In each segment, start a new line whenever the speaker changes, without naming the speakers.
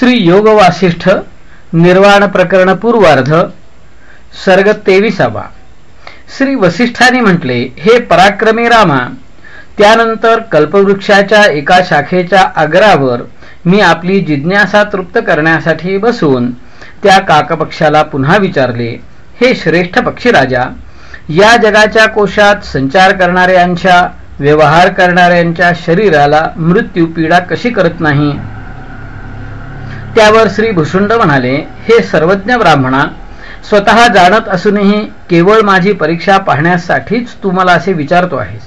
श्री योग वासिष्ठ निर्वाण प्रकरण पूर्वार्ध सर्ग तेविसावा. श्री वसिष्ठाने म्हटले हे पराक्रमी रामा त्यानंतर कल्पवृक्षाच्या एका शाखेच्या आग्रावर मी आपली जिज्ञासा तृप्त करण्यासाठी बसून त्या काकपक्षाला पुन्हा विचारले हे श्रेष्ठ पक्षीराजा या जगाच्या कोशात संचार करणाऱ्यांच्या व्यवहार करणाऱ्यांच्या शरीराला मृत्यू पीडा कशी करत नाही? त्यावर श्री भुषुंड म्हणाले हे सर्वज्ञ ब्राह्मणा स्वतः जाणत असूनही केवळ माझी परीक्षा पाहण्यासाठीच तू मला असे विचारतो आहेस.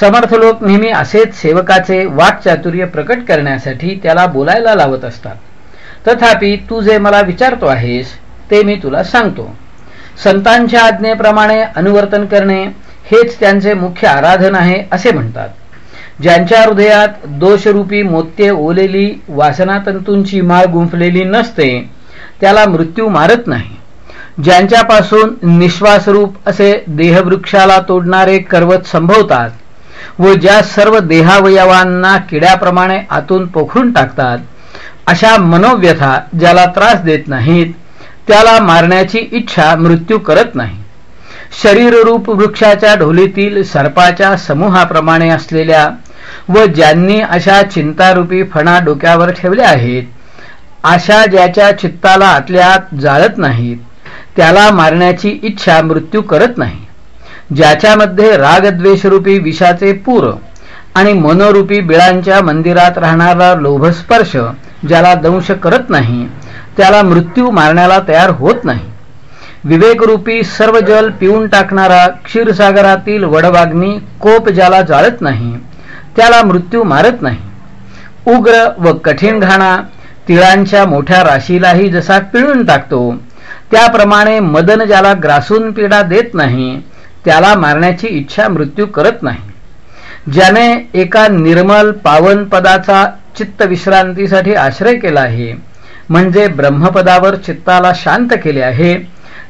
समर्थ लोक नेहमी असेच सेवकाचे वाकचातुर्य प्रकट करण्यासाठी त्याला बोलायला लावत असतात. तथापि तू जे मला विचारतो आहेस ते मी तुला सांगतो. संतांच्या आज्ञेप्रमाणे अनुवर्तन करणे हेच त्यांचे मुख्य आराधन आहे असे म्हणतात. ज्यांच्या हृदयात दोषरूपी मोत्ये ओलेली वासनातंतूंची माळ गुंफलेली नसते त्याला मृत्यू मारत नाही. ज्यांच्यापासून निश्वासरूप असे देहवृक्षाला तोडणारे कर्वत संभवतात व ज्या सर्व देहावयवांना किड्याप्रमाणे आतून पोखरून टाकतात अशा मनोव्यथा ज्याला त्रास देत नाहीत त्याला मारण्याची इच्छा मृत्यू करत नाही. शरीररूप वृक्षाच्या ढोलीतील सर्पाच्या समूहाप्रमाणे असलेल्या व ज्यांनी अशा चिंतारूपी फणा डोक्यावर ठेवल्या आहेत अशा ज्याच्या चित्ताला आतल्यात जाळत नाहीत त्याला मारण्याची इच्छा मृत्यू करत नाही. ज्याच्यामध्ये रागद्वेषरूपी विषाचे पूर आणि मनोरूपी बिळांच्या मंदिरात राहणारा लोभस्पर्श ज्याला दंश करत नाही त्याला मृत्यू मारण्याला तयार होत नाही. विवेकरूपी सर्व जल पिऊन टाकणारा क्षीरसागरातील वडवाग्नी कोप ज्याला जाळत नाही त्याला मृत्यू मारत नाही. उग्र व कठीण घाणा तिळांच्या मोठ्या राशीलाही जसा पिळून टाकतो त्याप्रमाणे मदन ज्याला ग्रासून पीडा देत नाही त्याला मारण्याची इच्छा मृत्यू करत नाही. ज्याने एका निर्मल पावन पदाचा चित्त विश्रांतीसाठी आश्रय केला आहे म्हणजे ब्रह्मपदावर चित्ताला शांत केले आहे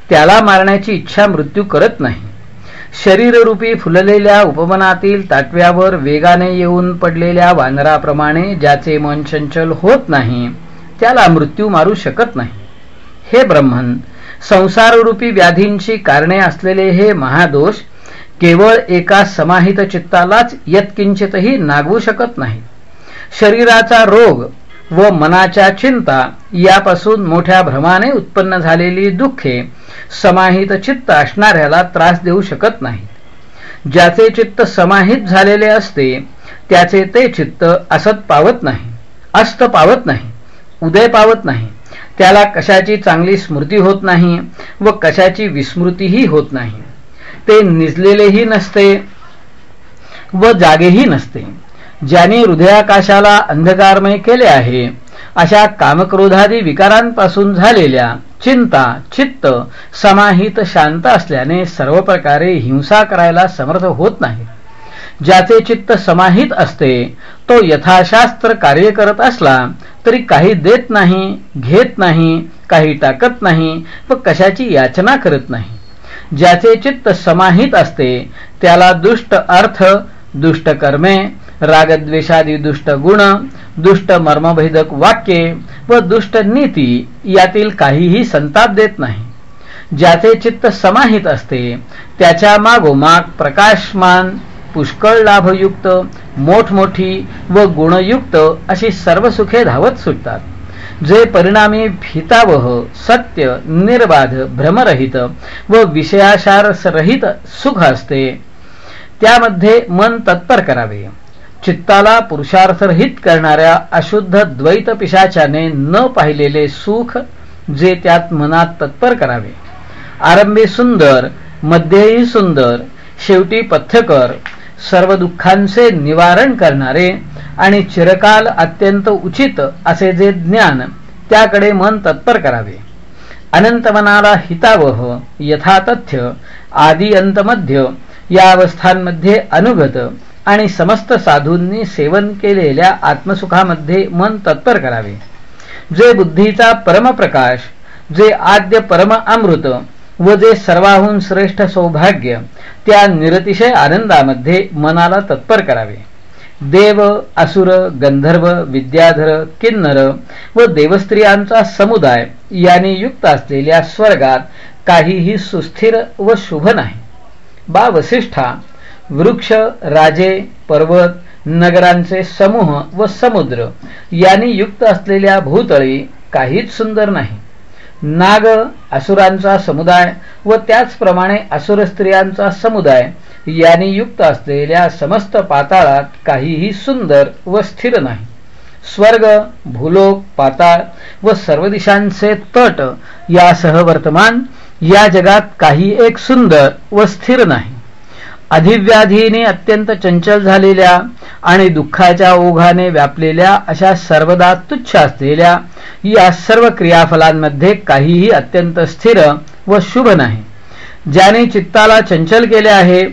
त्याला मारण्याची इच्छा मृत्यू करत नाही. शरीररूपी फुललेल्या उपवनातील ताटव्यावर वेगाने येऊन पडलेल्या वानराप्रमाणे ज्याचे मन चंचल होत नाही त्याला मृत्यू मारू शकत नाही. हे ब्रह्मन संसाररूपी व्याधींची कारणे असलेले हे महादोष केवळ एका समाहित चित्तालाच यत्किंचितही नागवू शकत नाही. शरीराचा रोग व मनाच्या चिंता यापासून मोठ्या भ्रमाने उत्पन्न झालेली दुःखे समाहित चित्त असणाऱ्याला त्रास देऊ शकत नाही. ज्याचे चित्त समाहित झालेले असते त्याचे ते चित्त असत पावत नाही अस्त पावत नाही उदय पावत नाही. त्याला कशाची चांगली स्मृती होत नाही व कशाची विस्मृतीही होत नाही. ते निजलेलेही नसते व जागेही नसते. ज्याने हृदयाकाशाला अंधकारमय केले आहे अशा कामक्रोधादी विकारांपासून झालेल्या चिंता चित्त समाहित शांत असल्याने सर्व प्रकारे हिंसा करायला समर्थ होत नाही. ज्याचे चित्त समाहित असते तो यथाशास्त्र कार्य करत असला तरी काही देत नाही घेत नाही काही टाकत नाही व कशाची याचना करत नाही. ज्याचे चित्त समाहित असते त्याला दुष्ट अर्थ दुष्ट कर्मे रागद्वेषादी दुष्ट गुण दुष्ट मर्मभेदक वाक्ये व दुष्ट नीती यातील काहीही संताप देत नाही. ज्याचे चित्त समाहित असते त्याच्या मागोमाग प्रकाशमान पुष्कळ लाभयुक्त मोठमोठी व गुणयुक्त अशी सर्व सुखे धावत सुटतात. जे परिणामी भीतावह सत्य निर्बाध भ्रमरहित व विषयाशारसरहित सुख असते त्यामध्ये मन तत्पर करावे. चित्ताला पुरुषार्थरहित करणाऱ्या अशुद्ध द्वैत पिशाच्याने न पाहिलेले सुख जे त्यात मनात तत्पर करावे. आरंभी सुंदर मध्येही सुंदर शेवटी पथ्यकर सर्व दुःखांचे निवारण करणारे आणि चिरकाल अत्यंत उचित असे जे ज्ञान त्याकडे मन तत्पर करावे. अनंत मनाला हितावह यथातथ्य आदी अंतमध्य या अवस्थांमध्ये अनुगत आणि समस्त साधूंनी सेवन केलेल्या आत्मसुखामध्ये मन तत्पर करावे. जे बुद्धीचा परमप्रकाश जे आद्य परम अमृत व जे सर्वाहून श्रेष्ठ सौभाग्य त्या निरतिशय आनंदामध्ये मनाला तत्पर करावे. देव असुर गंधर्व विद्याधर किन्नर व देवस्त्रियांचा समुदाय यांनी युक्त असलेल्या स्वर्गात काहीही सुस्थिर व शुभ नाही. बा वसिष्ठा वृक्ष राजे पर्वत नगरांचे समूह व समुद्र यांनी युक्त असलेल्या भूतळी काहीच सुंदर नाही. नाग असुरांचा समुदाय व त्याचप्रमाणे असुर स्त्रियांचा समुदाय यांनी युक्त असलेल्या समस्त पाताळात काहीही सुंदर व स्थिर नाही. स्वर्ग भूलोक पाताळ व सर्व दिशांचे तट यासह वर्तमान या जगात काही एक सुंदर व स्थिर नाही. अधिव्याधीने अत्यंत चंचल झालेल्या आणि दुःखाच्या ओघाने व्यापलेल्या अशा सर्वदा तुच्छ असलेल्या या सर्व क्रियाफलांमध्ये काहीही अत्यंत स्थिर व शुभ नाही. ज्याने चित्ताला चंचल केले आहे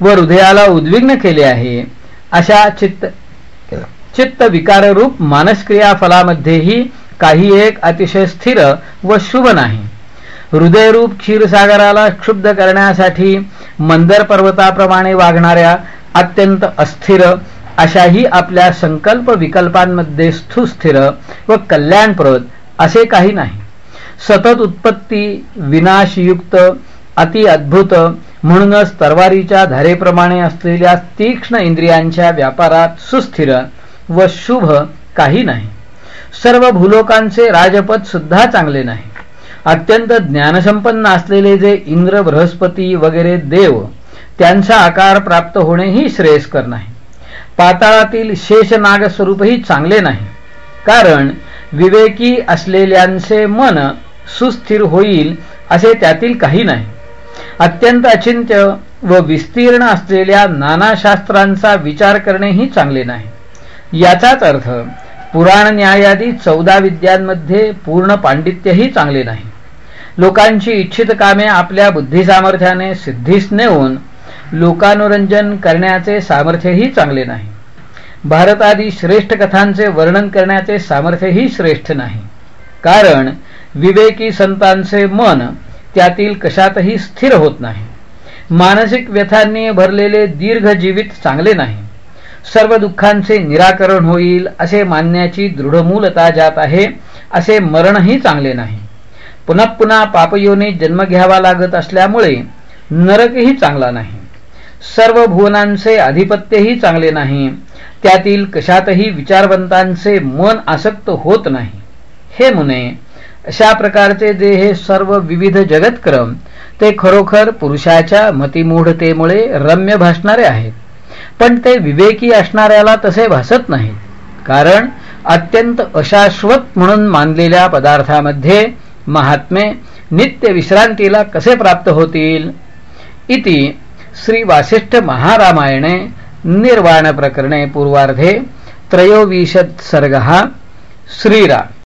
व हृदयाला उद्विग्न केले आहे अशा चित्त चित्त विकाररूप मानसक्रियाफलामध्येही काही एक अतिशय स्थिर व शुभ नाही. हृदयरूप क्षीरसागराला क्षुब्ध करण्यासाठी मंदर पर्वताप्रमाणे वागणाऱ्या अत्यंत अस्थिर अशाही आपल्या संकल्प विकल्पांमध्ये सुस्थिर व कल्याणप्रद असे काही नाही. सतत उत्पत्ती विनाशयुक्त अति अद्भुत म्हणूनच तरवारीच्या धारेप्रमाणे असलेल्या तीक्ष्ण इंद्रियांच्या व्यापारात सुस्थिर व शुभ काही नाही. सर्व भूलोकांचे राजपद सुद्धा चांगले नाही. अत्यंत ज्ञानसंपन्न असलेले जे इंद्र बृहस्पती वगैरे देव त्यांचा आकार प्राप्त होणेही श्रेयस्कर नाही. पाताळातील शेषनाग स्वरूपही चांगले नाही. कारण विवेकी असलेल्यांचे मन सुस्थिर होईल असे त्यातील काही नाही. अत्यंत अचिंत्य व विस्तीर्ण असलेल्या नाना शास्त्रांचा विचार करणेही चांगले नाही. याचाच अर्थ पुराण न्यायादी चौदा विद्यांमध्ये पूर्ण पांडित्यही चांगले नाही. लोकांची इच्छित कामे आपल्या बुद्धिसामर्थ्याने सिद्धीस नेऊन लोकानुरंजन करण्याचे सामर्थ्यही चांगले नाही. भारतादी श्रेष्ठ कथांचे वर्णन करण्याचे सामर्थ्यही श्रेष्ठ नाही. कारण विवेकी संतांचे मन त्यातील कशातही स्थिर होत नाही. मानसिक व्यथांनी भरलेले दीर्घ जीवित चांगले नाही. सर्व दुःखांचे निराकरण होईल असे मानण्याची दृढमूलता जात आहे असे मरणही चांगले नाही. पुन्हा पुन्हा पापयोनी जन्म घ्यावा लागत असल्यामुळे नरकही चांगला नाही. सर्व भुवनांचे आधिपत्यही चांगले नाही. त्यातील कशातही विचारवंतांचे मन आसक्त होत नाही. हे मुने अशा प्रकारचे जे हे सर्व विविध जगतक्रम ते खरोखर पुरुषाच्या मतिमूढतेमुळे रम्य भासणारे आहेत. पण ते विवेकी असणाऱ्याला तसे भासत नाहीत. कारण अत्यंत अशाश्वत म्हणून मानलेल्या पदार्थामध्ये महात्मे नित्य विश्रांतीला कसे प्राप्त होतील? इति श्री वासिष्ठ महारामायणे निर्वाण प्रकरणे पूर्वार्धे त्रयोविशत् सर्ग श्रीराम।